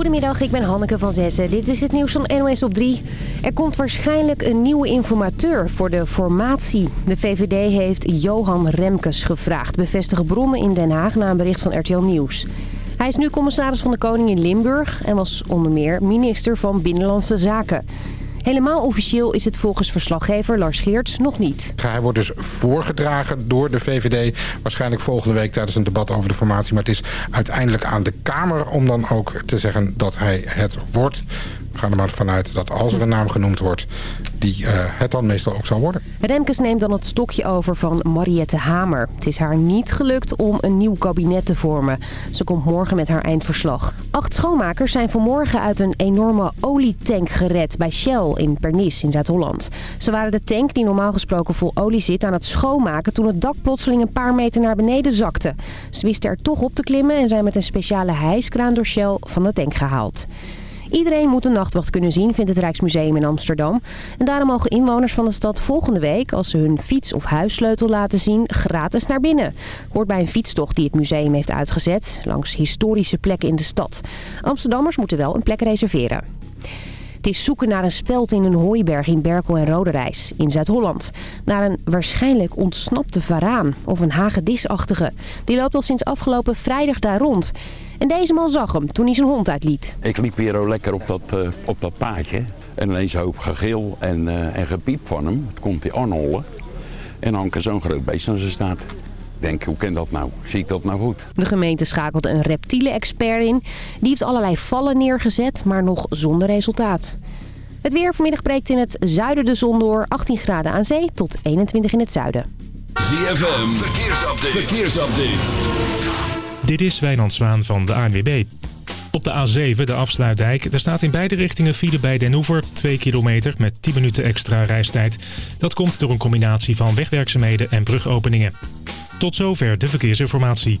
Goedemiddag, ik ben Hanneke van Zessen. Dit is het nieuws van NOS op 3. Er komt waarschijnlijk een nieuwe informateur voor de formatie. De VVD heeft Johan Remkes gevraagd, bevestigen bronnen in Den Haag na een bericht van RTL Nieuws. Hij is nu commissaris van de Koning in Limburg en was onder meer minister van Binnenlandse Zaken. Helemaal officieel is het volgens verslaggever Lars Geerts nog niet. Hij wordt dus voorgedragen door de VVD. Waarschijnlijk volgende week tijdens een debat over de formatie. Maar het is uiteindelijk aan de Kamer om dan ook te zeggen dat hij het wordt. Gaan er maar vanuit dat als er een naam genoemd wordt... die uh, het dan meestal ook zal worden. Remkes neemt dan het stokje over van Mariette Hamer. Het is haar niet gelukt om een nieuw kabinet te vormen. Ze komt morgen met haar eindverslag. Acht schoonmakers zijn vanmorgen uit een enorme olietank gered bij Shell in Pernis in Zuid-Holland. Ze waren de tank die normaal gesproken vol olie zit aan het schoonmaken... toen het dak plotseling een paar meter naar beneden zakte. Ze wisten er toch op te klimmen en zijn met een speciale hijskraan door Shell van de tank gehaald. Iedereen moet een nachtwacht kunnen zien, vindt het Rijksmuseum in Amsterdam. En daarom mogen inwoners van de stad volgende week, als ze hun fiets of huissleutel laten zien, gratis naar binnen. Hoort bij een fietstocht die het museum heeft uitgezet, langs historische plekken in de stad. Amsterdammers moeten wel een plek reserveren. Het is zoeken naar een speld in een hooiberg in Berkel en Roderijs in Zuid-Holland. Naar een waarschijnlijk ontsnapte varaan of een hagedisachtige. Die loopt al sinds afgelopen vrijdag daar rond. En deze man zag hem toen hij zijn hond uitliet. Ik liep hier al lekker op dat, uh, op dat paadje. En ineens hoop gegil en, uh, en gepiep van hem. Het komt hij aanhollen. En dan kan zo'n groot beest aan zijn staart denk, hoe kan dat nou? Zie ik dat nou goed? De gemeente schakelde een reptielen-expert in. Die heeft allerlei vallen neergezet, maar nog zonder resultaat. Het weer vanmiddag breekt in het zuiden de zon door. 18 graden aan zee tot 21 in het zuiden. ZFM, verkeersupdate. verkeersupdate. Dit is Wijnand Zwaan van de ANWB. Op de A7, de afsluitdijk, er staat in beide richtingen file bij Den Hoever 2 kilometer met 10 minuten extra reistijd. Dat komt door een combinatie van wegwerkzaamheden en brugopeningen. Tot zover de verkeersinformatie.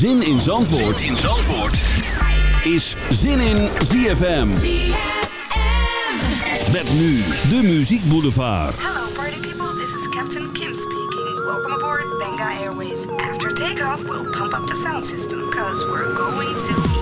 Zin in Zandvoort, zin in Zandvoort. is Zin in ZFM. Met nu de Muziek Boulevard. Hello party people, this is Captain Kim speaking. Welcome aboard Benga Airways. After takeoff, we'll pump up the sound system, cause we're going to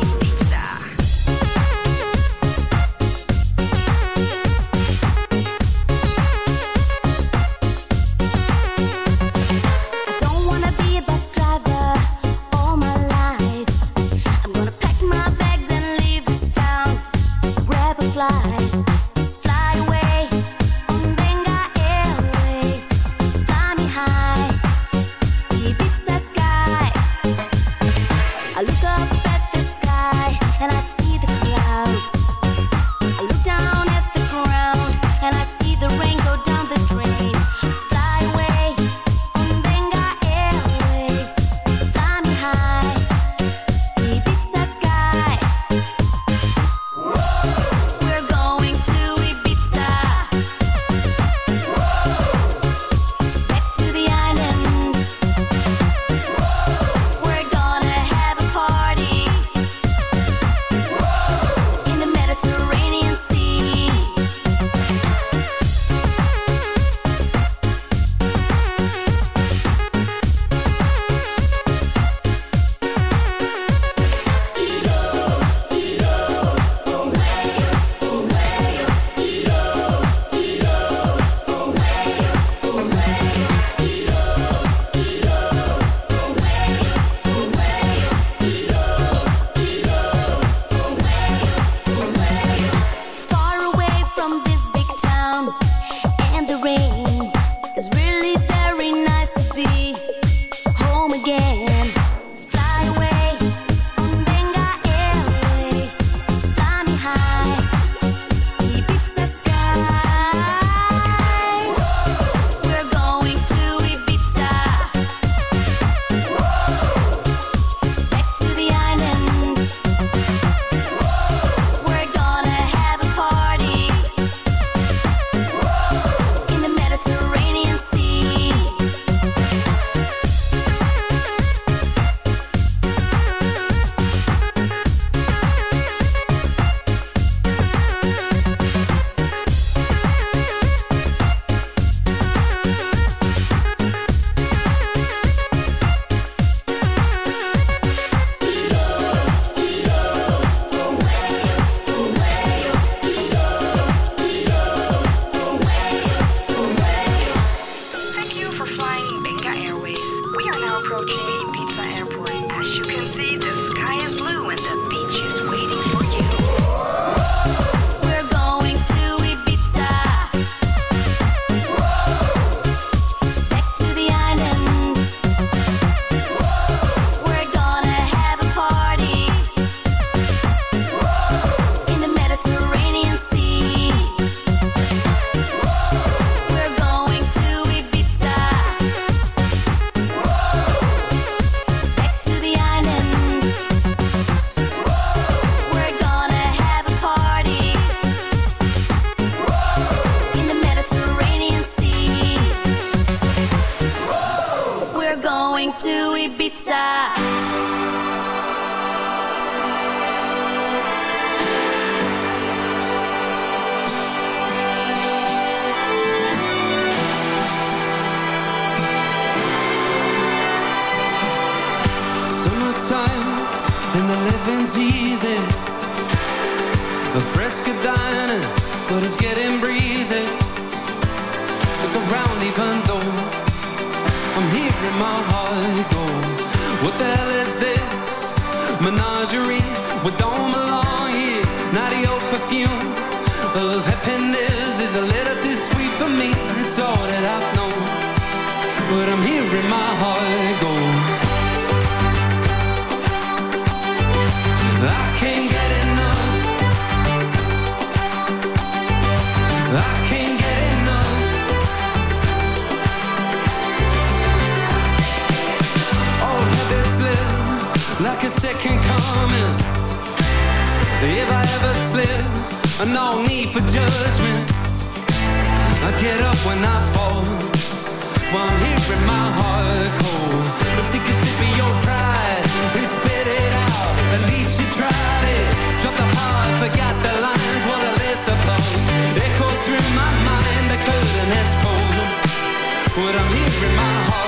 like a second coming. If I ever slip, no need for judgment. I get up when I fall, while I'm hearing my heart cold. But take a sip of your pride and spit it out. At least you tried it. Drop the heart, forgot the lines, what a list of blows. Echoes through my mind, I couldn't escape what I'm hearing my heart.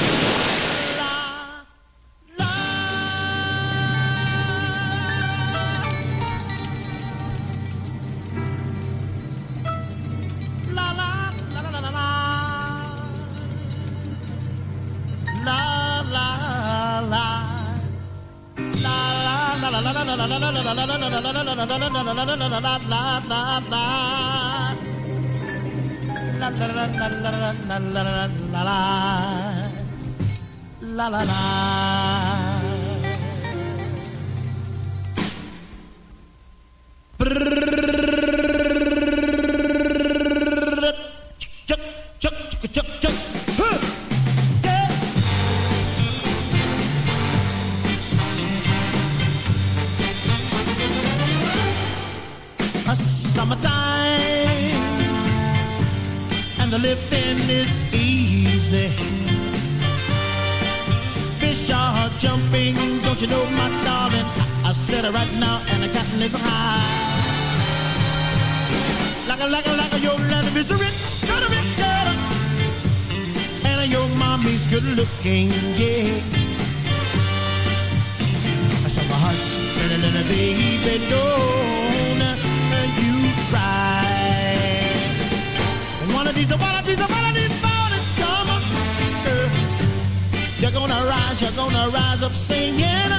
you're gonna rise up singing.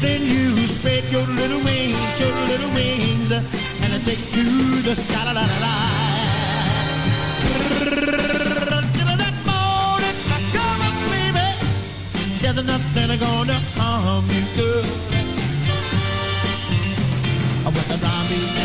Then you spread your little wings, your little wings, and take to the sky. La, la, that morning I come up, baby. There's nothing gonna harm you, girl. With the zombie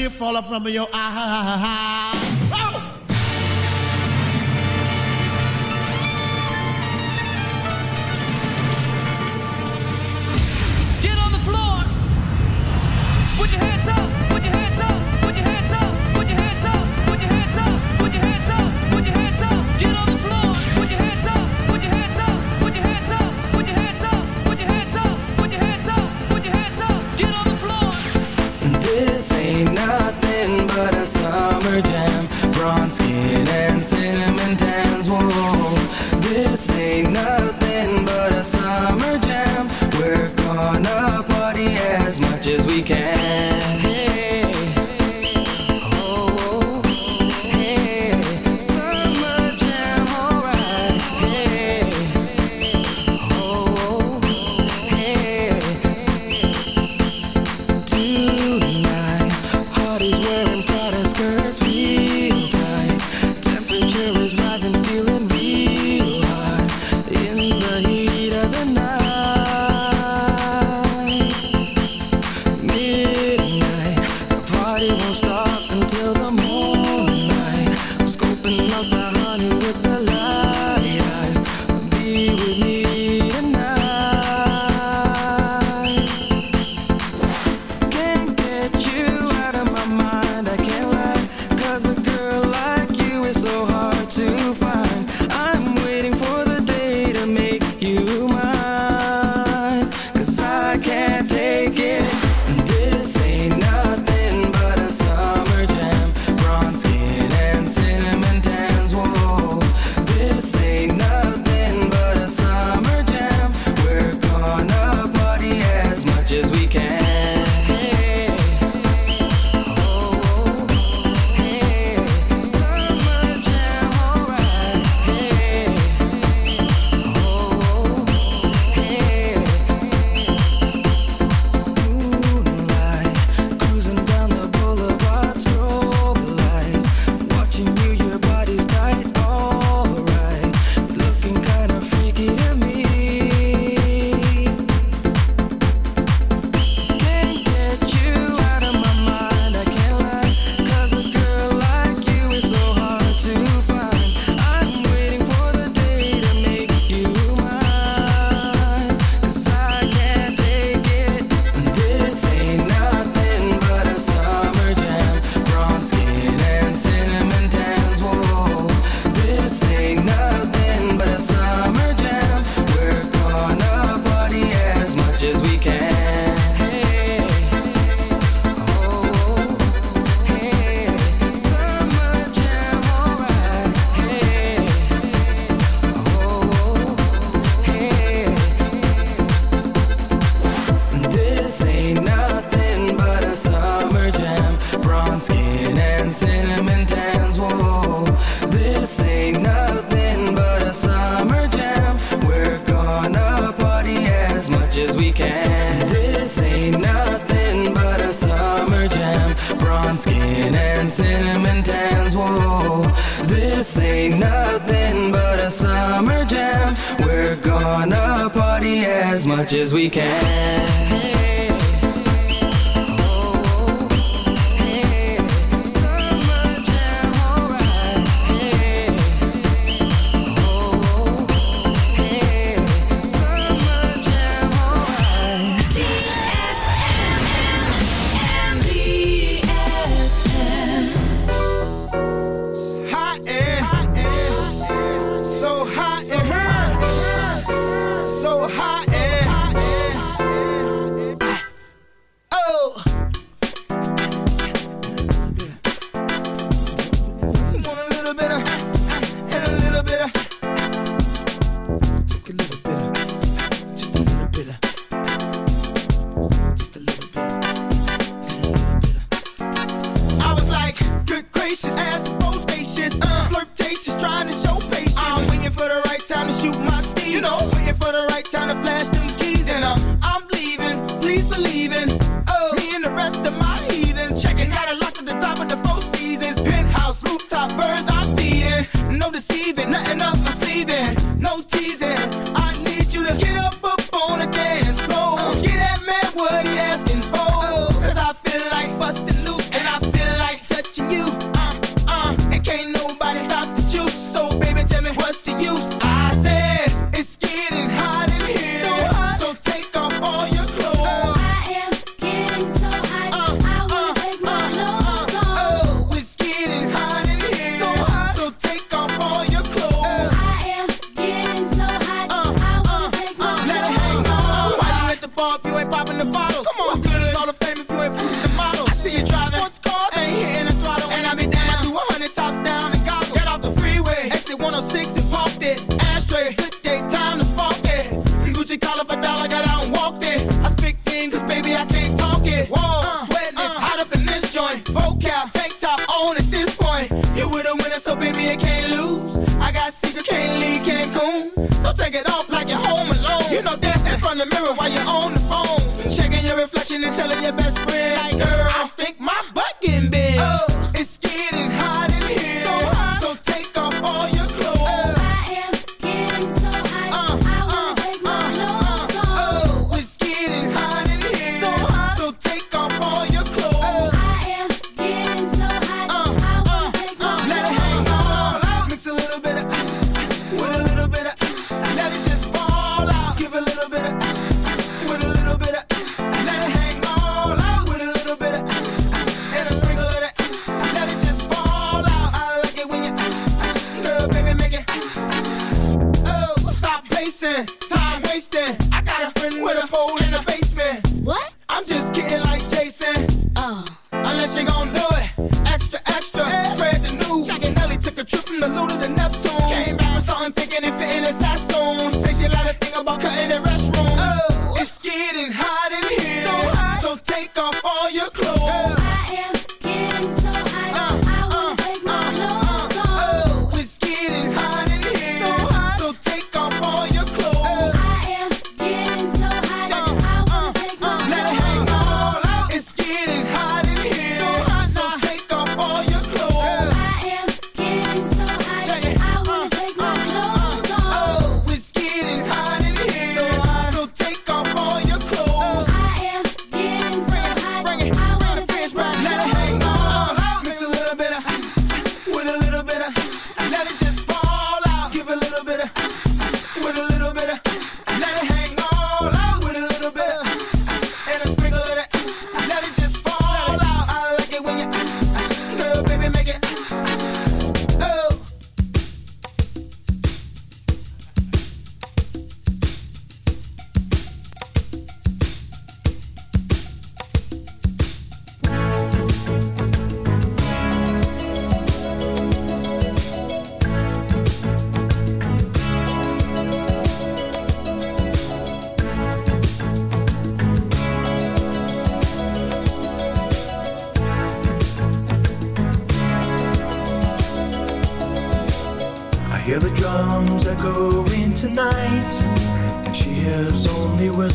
you falling from your ah, eye.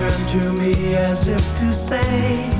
turned to me as if to say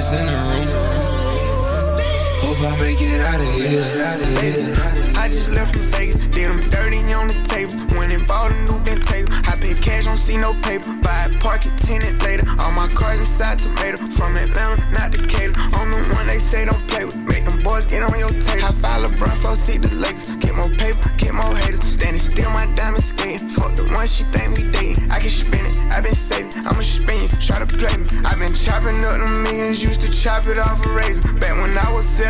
In the room. Hope I make it out of here. I just left from Vegas, did them dirty on the table. Went and bought a new bent table. I pay cash, don't see no paper. Buy it, park it, tenant later. All my cars inside tomato. From Atlanta, not Decatur. I'm the one they say don't play with. Make them boys get on your tape. High five LeBron, flow, see the Lakers. Get more paper, get more haters. Standing still, my diamond skating. Fuck the one she think we dating. I can spin it, I been saving. I'ma spin it, try to play me. I been chopping up the millions, used to chop it off a razor. Back when I was selling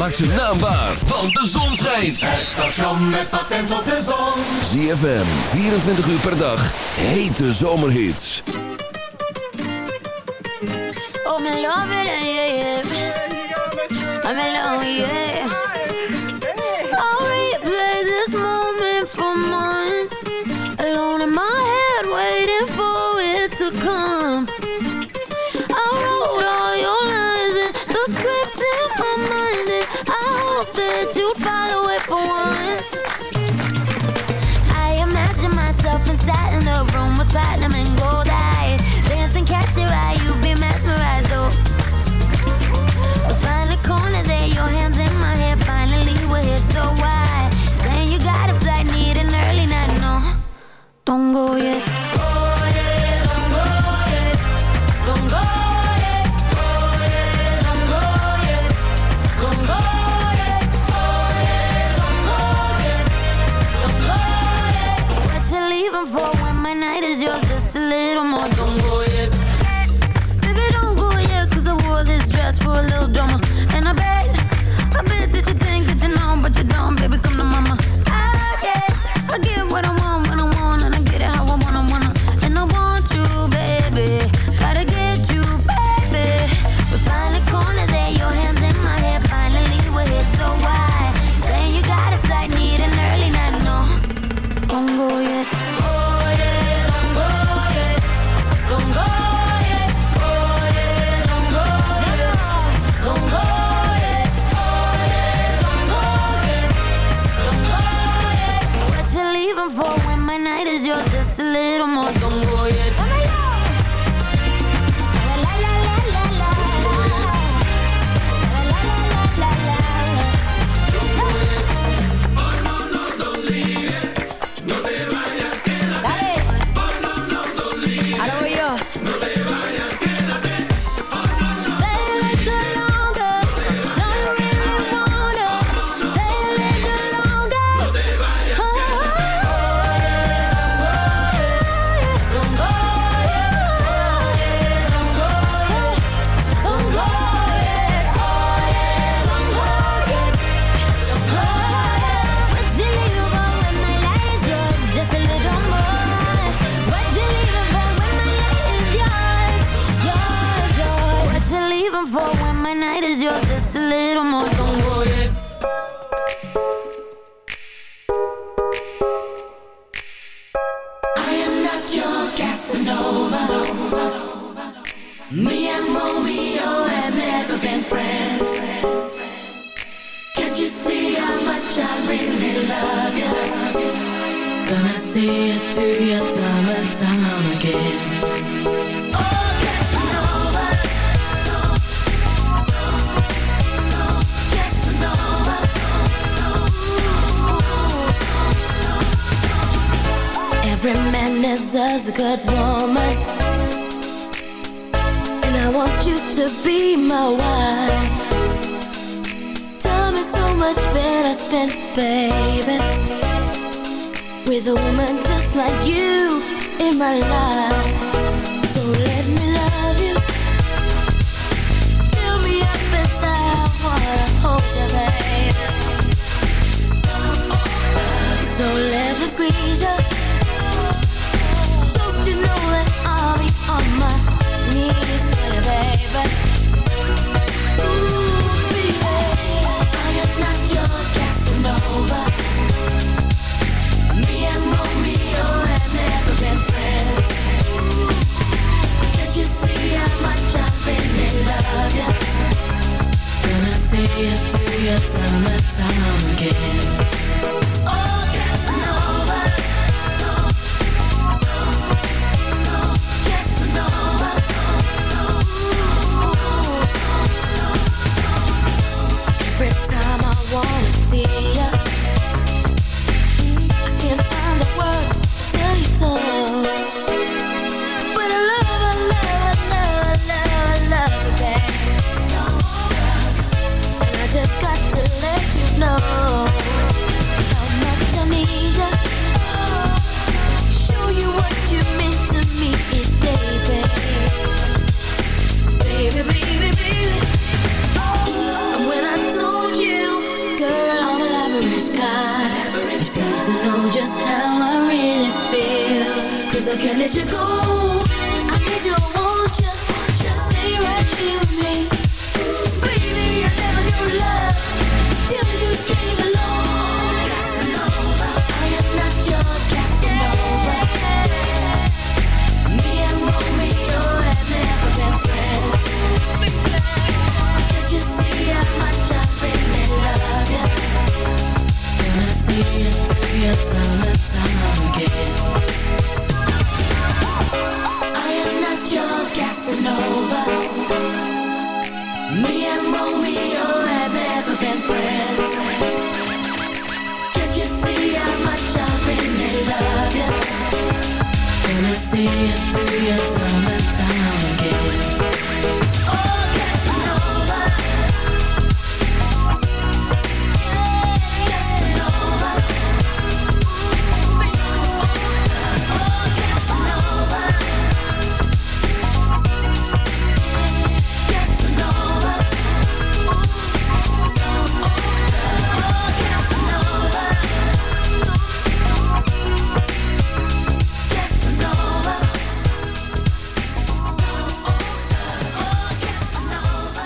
Maak ze naambaar, want de zon schijnt. Het station met patent op de zon. ZFM, 24 uur per dag, hete zomerhits. Oh, my love yeah, love yeah. Can't let you go. See you through your time and time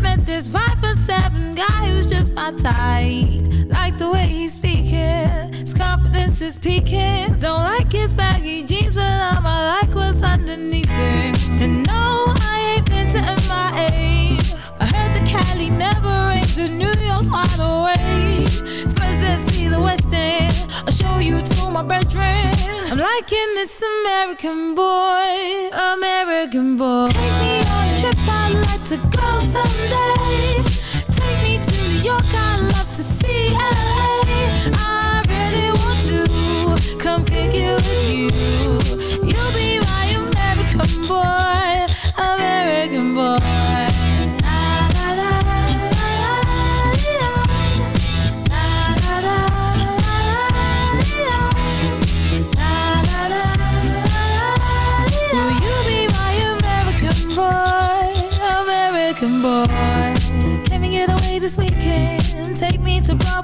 Met this five foot seven guy who's just my type. Like the way he's speaking, his confidence is peaking. Don't like his baggy jeans, but I'ma like what's underneath it. And no, I ain't been to MIA. I heard the Cali never rains, and New York's wide awake. First, let's see the West End. I'll show you to my bedroom. I'm liking this American boy, American boy. Take me on a trip, I'd like to go someday. Take me to New York, I'd love to see LA. I really want to come pick you with you. You'll be my American boy, American boy.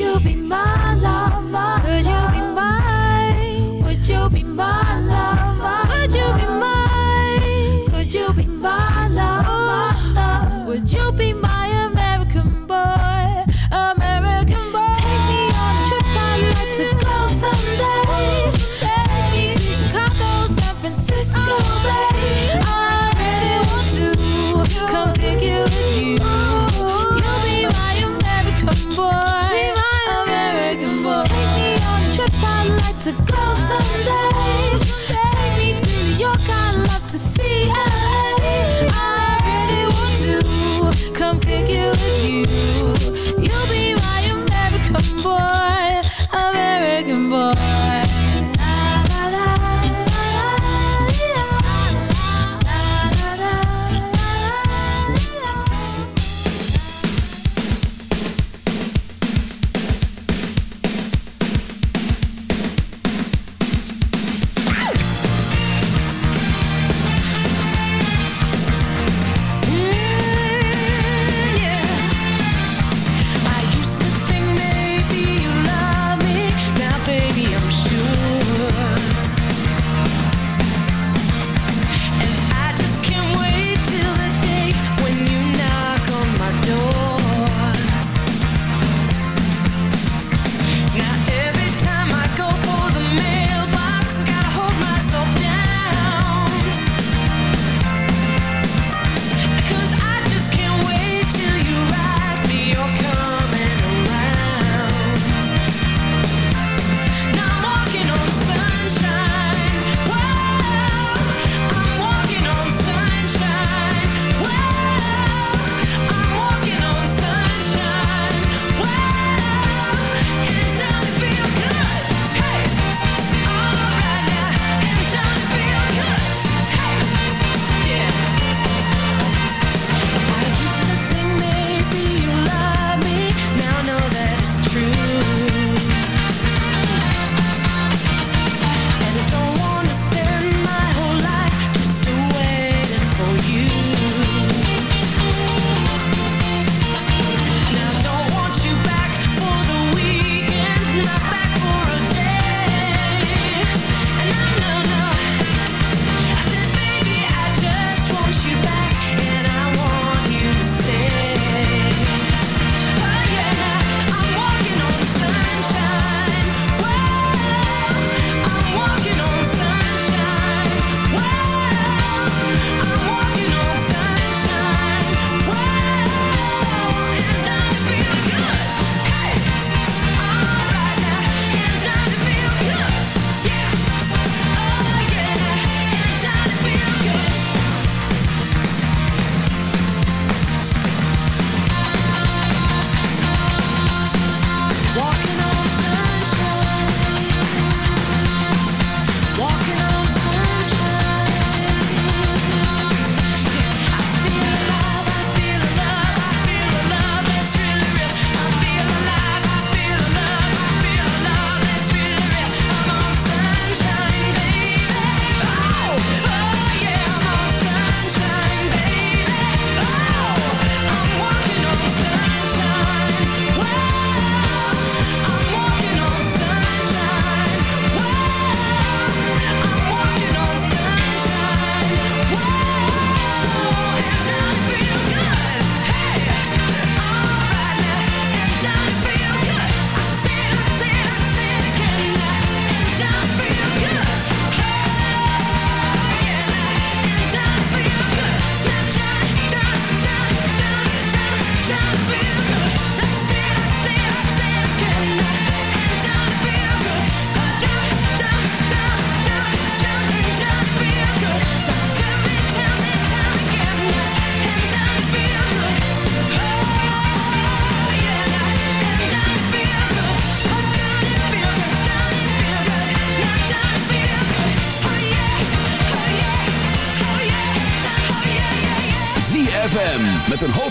you be my love? My Could? Would you be my love? Would you be you be my love? My love? Would you be my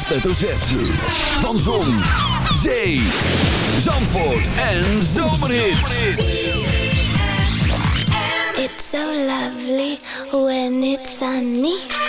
hoofdletter Z. Van Zon, Zee, Zandvoort en Zomerhits. It's so lovely when it's sunny.